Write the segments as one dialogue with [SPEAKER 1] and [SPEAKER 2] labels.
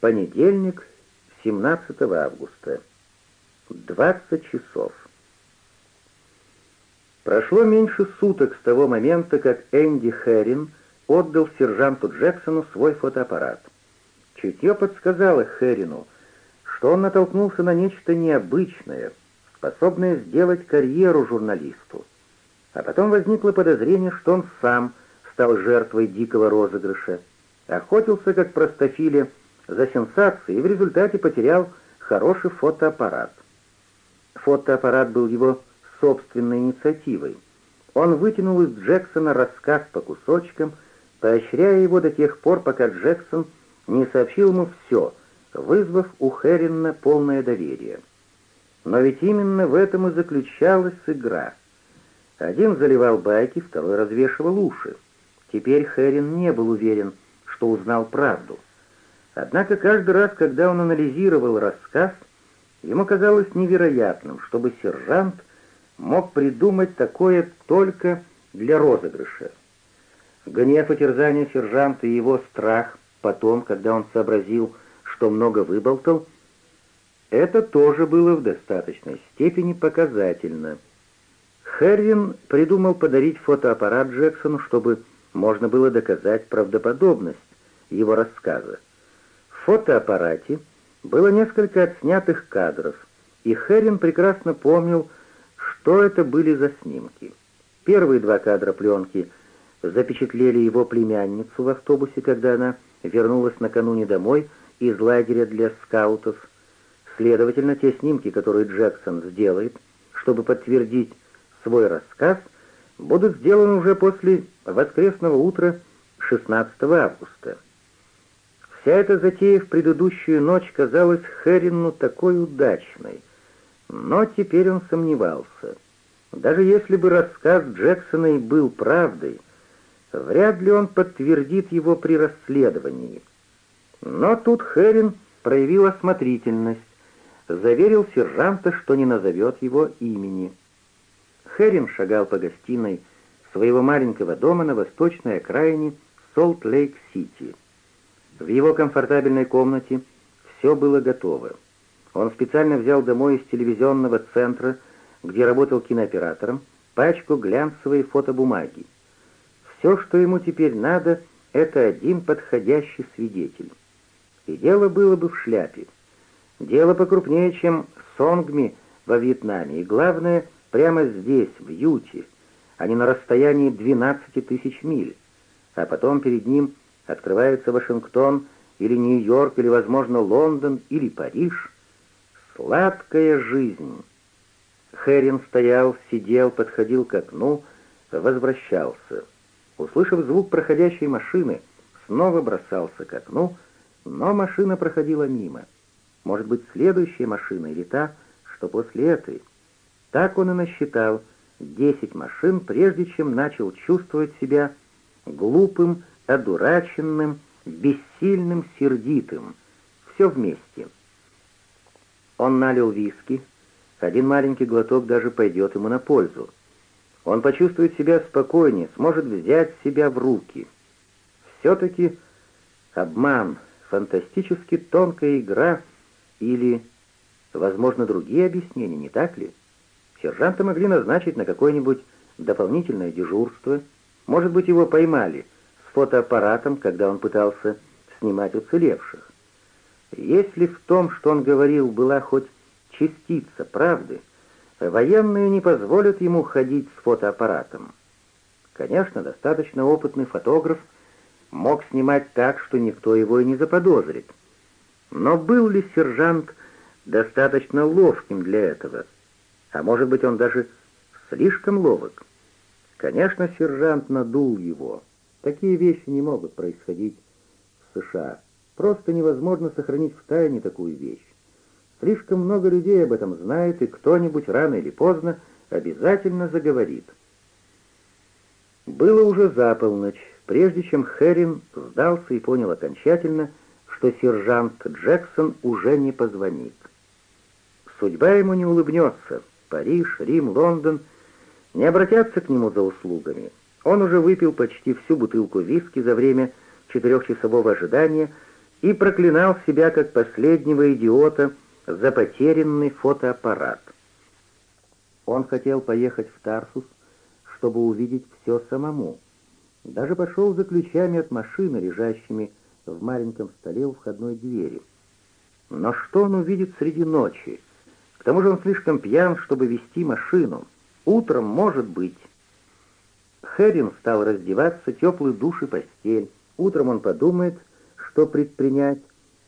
[SPEAKER 1] Понедельник, 17 августа. 20 часов. Прошло меньше суток с того момента, как Энди Хэрин отдал сержанту Джексону свой фотоаппарат. Чутье подсказало Хэрину, что он натолкнулся на нечто необычное, способное сделать карьеру журналисту. А потом возникло подозрение, что он сам стал жертвой дикого розыгрыша, охотился как простофиля за сенсации и в результате потерял хороший фотоаппарат. Фотоаппарат был его собственной инициативой. Он вытянул из Джексона рассказ по кусочкам, поощряя его до тех пор, пока Джексон не сообщил ему все, вызвав у Херрина полное доверие. Но ведь именно в этом и заключалась игра. Один заливал байки, второй развешивал уши. Теперь Херин не был уверен, что узнал правду — Однако каждый раз, когда он анализировал рассказ, ему казалось невероятным, чтобы сержант мог придумать такое только для розыгрыша. Гнев и терзание сержанта и его страх потом, когда он сообразил, что много выболтал, это тоже было в достаточной степени показательно. Хервин придумал подарить фотоаппарат Джексону, чтобы можно было доказать правдоподобность его рассказа фотоаппарате было несколько отснятых кадров, и Херин прекрасно помнил, что это были за снимки. Первые два кадра пленки запечатлели его племянницу в автобусе, когда она вернулась накануне домой из лагеря для скаутов. Следовательно, те снимки, которые Джексон сделает, чтобы подтвердить свой рассказ, будут сделаны уже после воскресного утра 16 августа. Вся эта затея в предыдущую ночь казалась Херину такой удачной. Но теперь он сомневался. Даже если бы рассказ Джексона и был правдой, вряд ли он подтвердит его при расследовании. Но тут Херин проявил осмотрительность, заверил сержанта, что не назовет его имени. Херин шагал по гостиной своего маленького дома на восточной окраине Солт-Лейк-Сити. В его комфортабельной комнате все было готово. Он специально взял домой из телевизионного центра, где работал кинооператором, пачку глянцевой фотобумаги. Все, что ему теперь надо, это один подходящий свидетель. И дело было бы в шляпе. Дело покрупнее, чем Сонгми во Вьетнаме, и главное, прямо здесь, в Юте, а не на расстоянии 12 тысяч миль. А потом перед ним Открывается Вашингтон или Нью-Йорк, или, возможно, Лондон, или Париж. Сладкая жизнь. Херин стоял, сидел, подходил к окну, возвращался. Услышав звук проходящей машины, снова бросался к окну, но машина проходила мимо. Может быть, следующая машина или та, что после этой. Так он и насчитал десять машин, прежде чем начал чувствовать себя глупым одураченным, бессильным, сердитым. Все вместе. Он налил виски. Один маленький глоток даже пойдет ему на пользу. Он почувствует себя спокойнее, сможет взять себя в руки. Все-таки обман, фантастически тонкая игра или, возможно, другие объяснения, не так ли? Сержанта могли назначить на какое-нибудь дополнительное дежурство. Может быть, его поймали — фотоаппаратом, когда он пытался снимать уцелевших. Если в том, что он говорил, была хоть частица правды, военные не позволят ему ходить с фотоаппаратом. Конечно, достаточно опытный фотограф мог снимать так, что никто его и не заподозрит. Но был ли сержант достаточно ловким для этого? А может быть, он даже слишком ловок? Конечно, сержант надул его. Такие вещи не могут происходить в США. Просто невозможно сохранить в тайне такую вещь. Слишком много людей об этом знает, и кто-нибудь рано или поздно обязательно заговорит. Было уже за полночь, прежде чем Херин сдался и понял окончательно, что сержант Джексон уже не позвонит. Судьба ему не улыбнется. Париж, Рим, Лондон не обратятся к нему за услугами. Он уже выпил почти всю бутылку виски за время четырехчасового ожидания и проклинал себя как последнего идиота за потерянный фотоаппарат. Он хотел поехать в Тарсус, чтобы увидеть все самому. Даже пошел за ключами от машины, лежащими в маленьком столе у входной двери. Но что он увидит среди ночи? К тому же он слишком пьян, чтобы вести машину. Утром, может быть, Херин стал раздеваться, теплый душ и постель. Утром он подумает, что предпринять,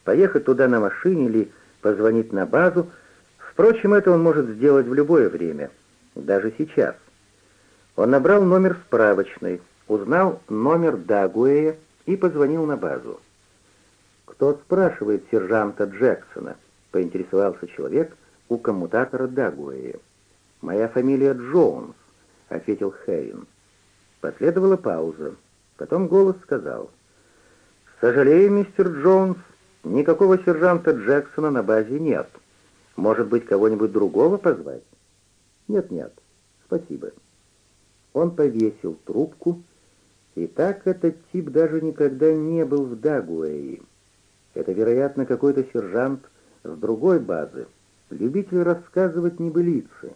[SPEAKER 1] поехать туда на машине или позвонить на базу. Впрочем, это он может сделать в любое время, даже сейчас. Он набрал номер справочной, узнал номер Дагуэя и позвонил на базу. «Кто спрашивает сержанта Джексона?» — поинтересовался человек у коммутатора Дагуэя. «Моя фамилия Джонс», — ответил Хейн. Последовала пауза. Потом голос сказал. «Сожалею, мистер Джонс, никакого сержанта Джексона на базе нет. Может быть, кого-нибудь другого позвать?» «Нет-нет, спасибо». Он повесил трубку, и так этот тип даже никогда не был в Дагуэе. Это, вероятно, какой-то сержант с другой базы, любитель рассказывать небылицы.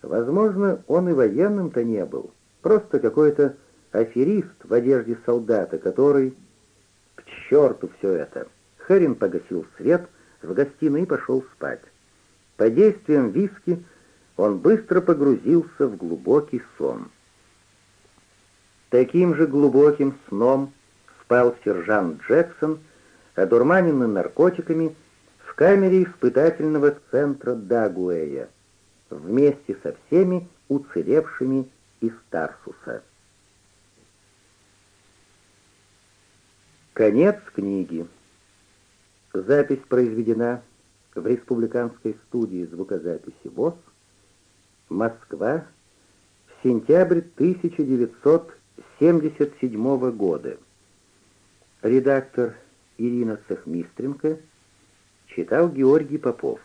[SPEAKER 1] Возможно, он и военным-то не был, Просто какой-то аферист в одежде солдата, который... К черту все это! Харин погасил свет в гостиной и пошел спать. По действиям виски он быстро погрузился в глубокий сон. Таким же глубоким сном спал сержант Джексон, одурманенный наркотиками, в камере испытательного центра Дагуэя, вместе со всеми уцелевшими из Тарсуса. Конец книги. Запись произведена в Республиканской студии звукозаписи ВОЗ, Москва, в сентябрь 1977 года. Редактор Ирина Сахмистренко читал Георгий Попов.